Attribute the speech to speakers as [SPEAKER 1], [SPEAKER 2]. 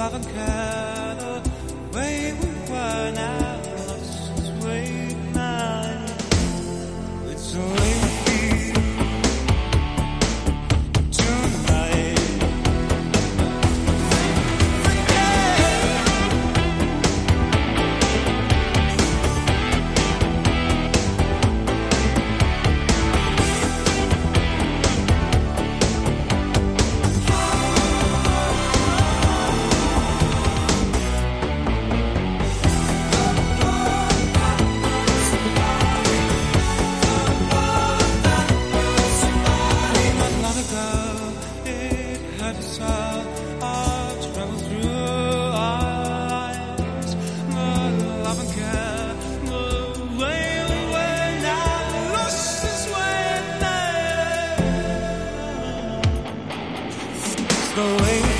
[SPEAKER 1] love and care. The way.